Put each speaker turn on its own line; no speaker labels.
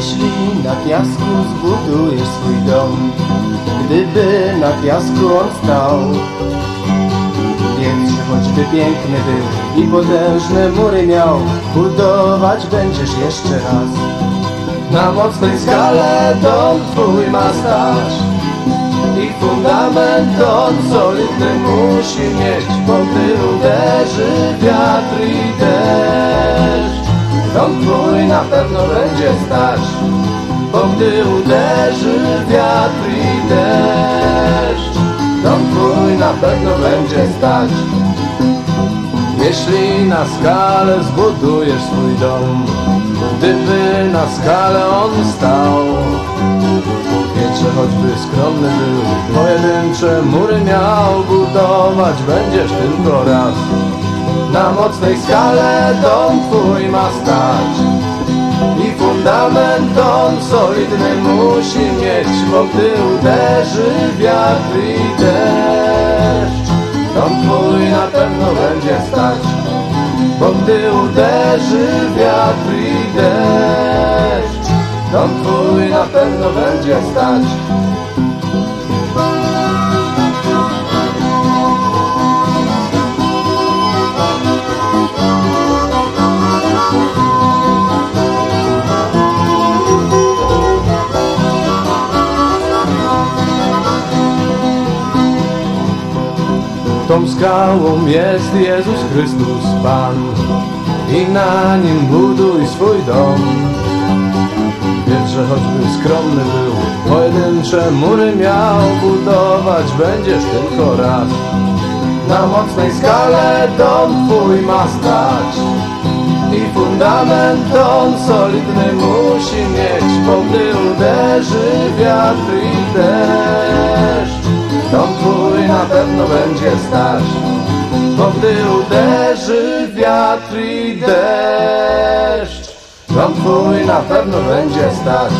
Jeśli na piasku zbudujesz swój dom Gdyby na piasku on stał. Wiedz, że choćby piękny był I potężne mury miał Budować będziesz jeszcze raz. Na mocnej skale dom twój ma stać i fundament on solidny musi mieć, bo gdy uderzy wiatr i deszcz, dom twój na pewno będzie stać. Bo gdy uderzy wiatr i deszcz, dom twój na pewno będzie stać. Jeśli na skalę zbudujesz swój dom, gdyby na skalę on stał, Wiedz, że choćby skromny był, pojedyncze mury miał budować będziesz tylko raz. Na mocnej skale dom twój ma stać i fundament on solidny musi mieć, bo gdy uderzy wiatr i deszcz, dom twój na pewno będzie stać. Bo gdy uderzy wiatr i deszcz, dom twój na pewno będzie stać. Tą skałą jest Jezus Chrystus Pan. I na nim buduj swój dom. Wiedz, że choćby skromny był, pojedyncze mury miał. Budować będziesz tylko raz. Na mocnej skale dom twój ma stać. I fundament on solidny musi mieć, bo gdy uderzy wiatr i deszcz, pewno będzie stać. Bo gdy uderzy wiatr i deszcz, dom twój na pewno będzie stać.